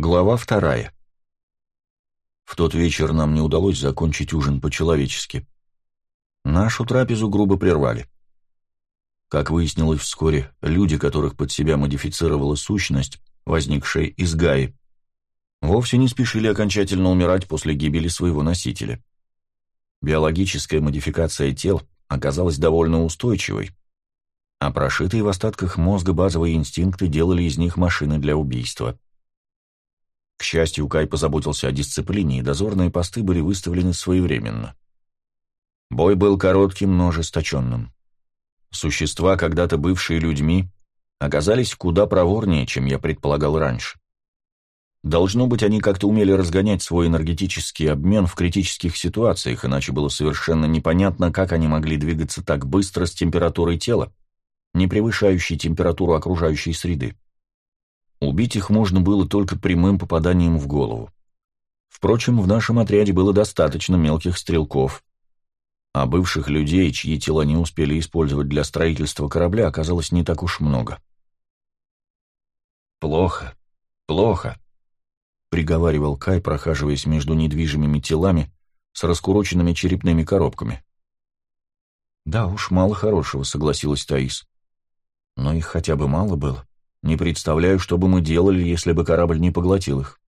Глава вторая. В тот вечер нам не удалось закончить ужин по-человечески. Нашу трапезу грубо прервали. Как выяснилось вскоре, люди, которых под себя модифицировала сущность, возникшая из Гаи, вовсе не спешили окончательно умирать после гибели своего носителя. Биологическая модификация тел оказалась довольно устойчивой, а прошитые в остатках мозга базовые инстинкты делали из них машины для убийства. К счастью, Кай позаботился о дисциплине, и дозорные посты были выставлены своевременно. Бой был коротким, но ожесточенным. Существа, когда-то бывшие людьми, оказались куда проворнее, чем я предполагал раньше. Должно быть, они как-то умели разгонять свой энергетический обмен в критических ситуациях, иначе было совершенно непонятно, как они могли двигаться так быстро с температурой тела, не превышающей температуру окружающей среды. Убить их можно было только прямым попаданием в голову. Впрочем, в нашем отряде было достаточно мелких стрелков, а бывших людей, чьи тела не успели использовать для строительства корабля, оказалось не так уж много. «Плохо, плохо», — приговаривал Кай, прохаживаясь между недвижимыми телами с раскуроченными черепными коробками. «Да уж, мало хорошего», — согласилась Таис. «Но их хотя бы мало было». Не представляю, что бы мы делали, если бы корабль не поглотил их.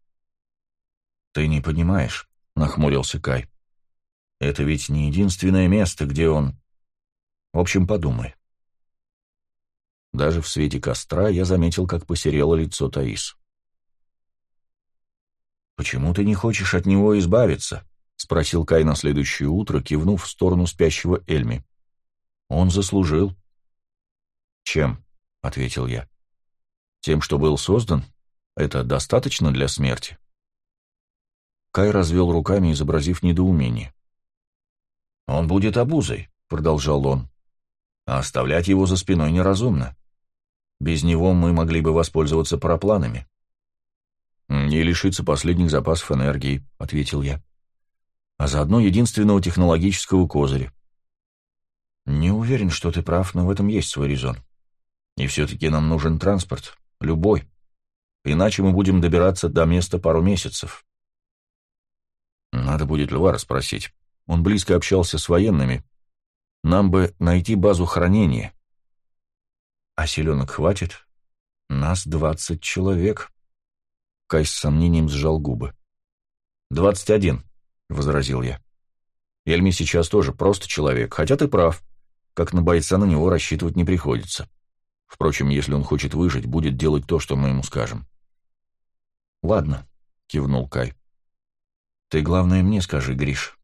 «Ты не понимаешь», — нахмурился Кай. «Это ведь не единственное место, где он...» «В общем, подумай». Даже в свете костра я заметил, как посерело лицо Таис. «Почему ты не хочешь от него избавиться?» — спросил Кай на следующее утро, кивнув в сторону спящего Эльми. «Он заслужил». «Чем?» — ответил я. Тем, что был создан, это достаточно для смерти? Кай развел руками, изобразив недоумение. «Он будет обузой», — продолжал он. «А оставлять его за спиной неразумно. Без него мы могли бы воспользоваться парапланами». «Не лишиться последних запасов энергии», — ответил я. «А заодно единственного технологического козыря». «Не уверен, что ты прав, но в этом есть свой резон. И все-таки нам нужен транспорт. Любой. Иначе мы будем добираться до места пару месяцев. Надо будет Льва расспросить. Он близко общался с военными. Нам бы найти базу хранения. А селенок хватит? Нас двадцать человек. Кай с сомнением сжал губы. «Двадцать один», — возразил я. «Эльми сейчас тоже просто человек, хотя ты прав. Как на бойца на него рассчитывать не приходится». Впрочем, если он хочет выжить, будет делать то, что мы ему скажем. «Ладно», — кивнул Кай. «Ты, главное, мне скажи, Гриш.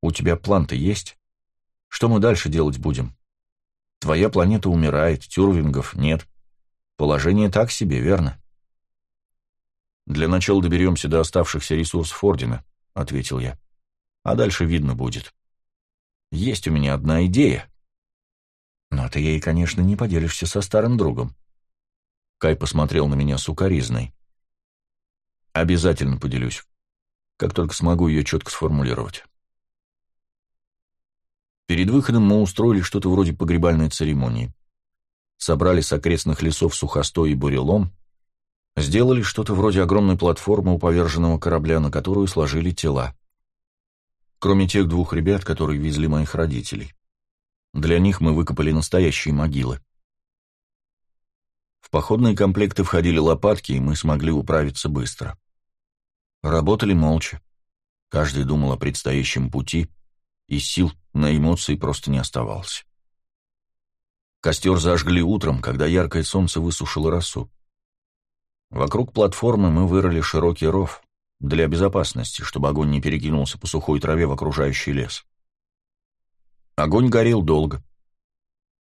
У тебя план-то есть? Что мы дальше делать будем? Твоя планета умирает, тюрвингов нет. Положение так себе, верно?» «Для начала доберемся до оставшихся ресурсов Ордена», — ответил я. «А дальше видно будет. Есть у меня одна идея». Но ты ей, конечно, не поделишься со старым другом. Кай посмотрел на меня сукоризной. Обязательно поделюсь, как только смогу ее четко сформулировать. Перед выходом мы устроили что-то вроде погребальной церемонии. Собрали с окрестных лесов сухостой и бурелом, сделали что-то вроде огромной платформы у поверженного корабля, на которую сложили тела. Кроме тех двух ребят, которые везли моих родителей. Для них мы выкопали настоящие могилы. В походные комплекты входили лопатки, и мы смогли управиться быстро. Работали молча. Каждый думал о предстоящем пути, и сил на эмоции просто не оставалось. Костер зажгли утром, когда яркое солнце высушило росу. Вокруг платформы мы вырыли широкий ров для безопасности, чтобы огонь не перекинулся по сухой траве в окружающий лес. Огонь горел долго.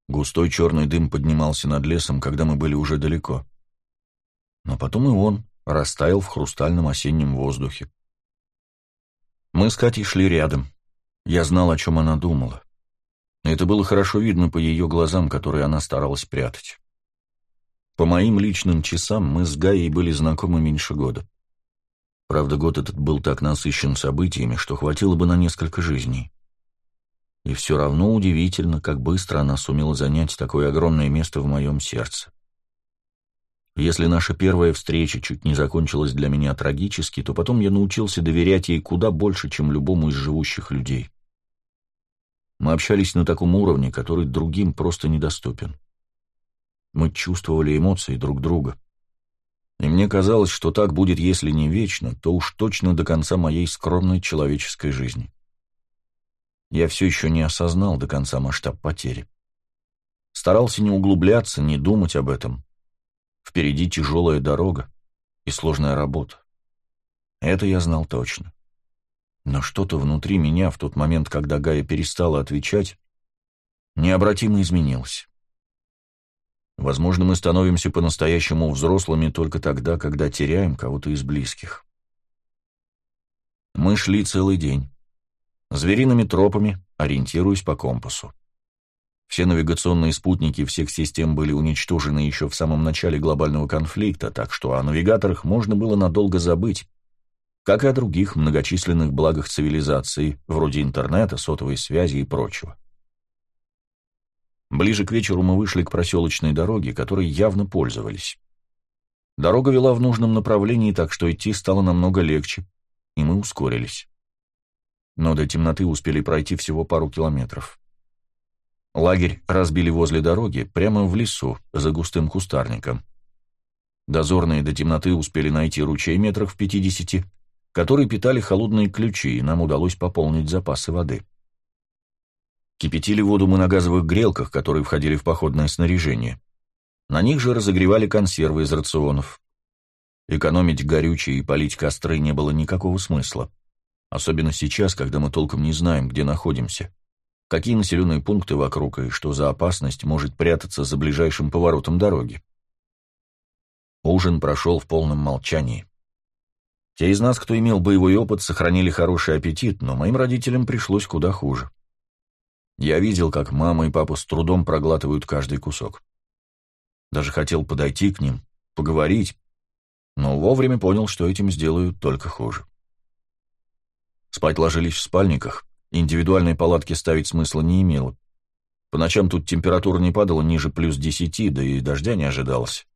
Густой черный дым поднимался над лесом, когда мы были уже далеко. Но потом и он растаял в хрустальном осеннем воздухе. Мы с Катей шли рядом. Я знал, о чем она думала. Это было хорошо видно по ее глазам, которые она старалась прятать. По моим личным часам мы с Гаей были знакомы меньше года. Правда, год этот был так насыщен событиями, что хватило бы на несколько жизней. И все равно удивительно, как быстро она сумела занять такое огромное место в моем сердце. Если наша первая встреча чуть не закончилась для меня трагически, то потом я научился доверять ей куда больше, чем любому из живущих людей. Мы общались на таком уровне, который другим просто недоступен. Мы чувствовали эмоции друг друга. И мне казалось, что так будет, если не вечно, то уж точно до конца моей скромной человеческой жизни. Я все еще не осознал до конца масштаб потери. Старался не углубляться, не думать об этом, Впереди тяжелая дорога и сложная работа. Это я знал точно. Но что-то внутри меня в тот момент, когда Гая перестала отвечать, необратимо изменилось. Возможно, мы становимся по-настоящему взрослыми только тогда, когда теряем кого-то из близких. Мы шли целый день, звериными тропами, ориентируясь по компасу. Все навигационные спутники всех систем были уничтожены еще в самом начале глобального конфликта, так что о навигаторах можно было надолго забыть, как и о других многочисленных благах цивилизации, вроде интернета, сотовой связи и прочего. Ближе к вечеру мы вышли к проселочной дороге, которой явно пользовались. Дорога вела в нужном направлении, так что идти стало намного легче, и мы ускорились. Но до темноты успели пройти всего пару километров. Лагерь разбили возле дороги, прямо в лесу, за густым кустарником. Дозорные до темноты успели найти ручей метрах в пятидесяти, который питали холодные ключи, и нам удалось пополнить запасы воды. Кипятили воду мы на газовых грелках, которые входили в походное снаряжение. На них же разогревали консервы из рационов. Экономить горючее и полить костры не было никакого смысла. Особенно сейчас, когда мы толком не знаем, где находимся какие населенные пункты вокруг и что за опасность может прятаться за ближайшим поворотом дороги. Ужин прошел в полном молчании. Те из нас, кто имел боевой опыт, сохранили хороший аппетит, но моим родителям пришлось куда хуже. Я видел, как мама и папа с трудом проглатывают каждый кусок. Даже хотел подойти к ним, поговорить, но вовремя понял, что этим сделаю только хуже. Спать ложились в спальниках, Индивидуальной палатки ставить смысла не имело. По ночам тут температура не падала ниже плюс десяти, да и дождя не ожидалось.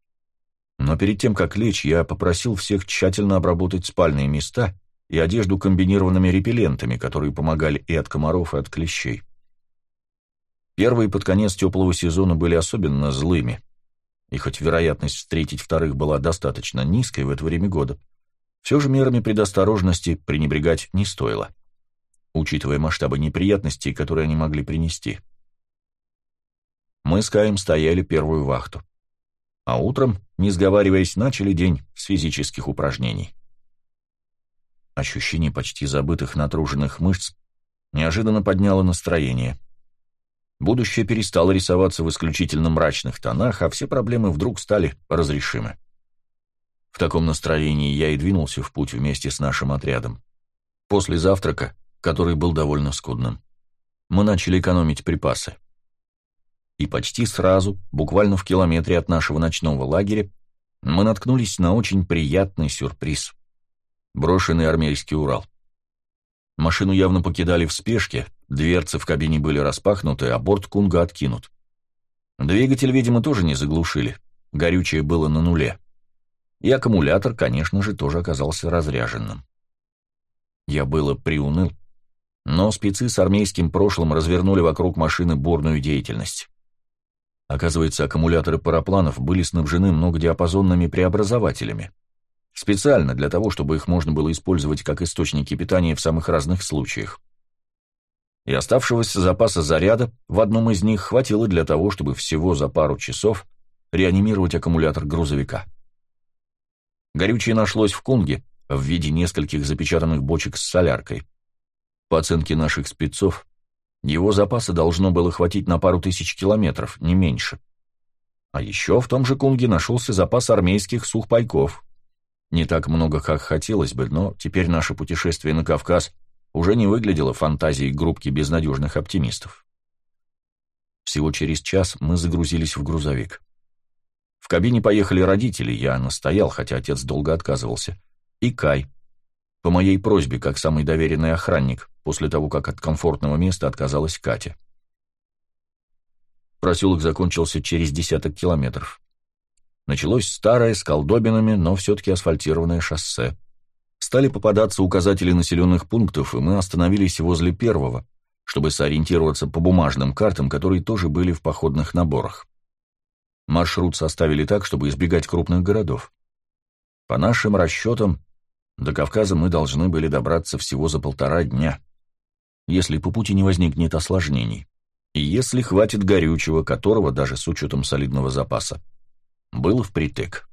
Но перед тем, как лечь, я попросил всех тщательно обработать спальные места и одежду комбинированными репеллентами, которые помогали и от комаров, и от клещей. Первые под конец теплого сезона были особенно злыми, и хоть вероятность встретить вторых была достаточно низкой в это время года, все же мерами предосторожности пренебрегать не стоило учитывая масштабы неприятностей, которые они могли принести. Мы с Каем стояли первую вахту. А утром, не сговариваясь, начали день с физических упражнений. Ощущение почти забытых натруженных мышц неожиданно подняло настроение. Будущее перестало рисоваться в исключительно мрачных тонах, а все проблемы вдруг стали разрешимы. В таком настроении я и двинулся в путь вместе с нашим отрядом. После завтрака который был довольно скудным. Мы начали экономить припасы. И почти сразу, буквально в километре от нашего ночного лагеря, мы наткнулись на очень приятный сюрприз. Брошенный армейский Урал. Машину явно покидали в спешке, дверцы в кабине были распахнуты, а борт Кунга откинут. Двигатель, видимо, тоже не заглушили, горючее было на нуле. И аккумулятор, конечно же, тоже оказался разряженным. Я было приуныл, но спецы с армейским прошлым развернули вокруг машины бурную деятельность. Оказывается, аккумуляторы парапланов были снабжены многодиапазонными преобразователями. Специально для того, чтобы их можно было использовать как источники питания в самых разных случаях. И оставшегося запаса заряда в одном из них хватило для того, чтобы всего за пару часов реанимировать аккумулятор грузовика. Горючее нашлось в Кунге в виде нескольких запечатанных бочек с соляркой. По оценке наших спецов, его запаса должно было хватить на пару тысяч километров, не меньше. А еще в том же Кунге нашелся запас армейских сухпайков. Не так много, как хотелось бы, но теперь наше путешествие на Кавказ уже не выглядело фантазией группки безнадежных оптимистов. Всего через час мы загрузились в грузовик. В кабине поехали родители, я настоял, хотя отец долго отказывался, и Кай, по моей просьбе, как самый доверенный охранник, после того, как от комфортного места отказалась Катя. Проселок закончился через десяток километров. Началось старое, с колдобинами, но все-таки асфальтированное шоссе. Стали попадаться указатели населенных пунктов, и мы остановились возле первого, чтобы сориентироваться по бумажным картам, которые тоже были в походных наборах. Маршрут составили так, чтобы избегать крупных городов. По нашим расчетам, до Кавказа мы должны были добраться всего за полтора дня, если по пути не возникнет осложнений, и если хватит горючего, которого, даже с учетом солидного запаса, было впритык.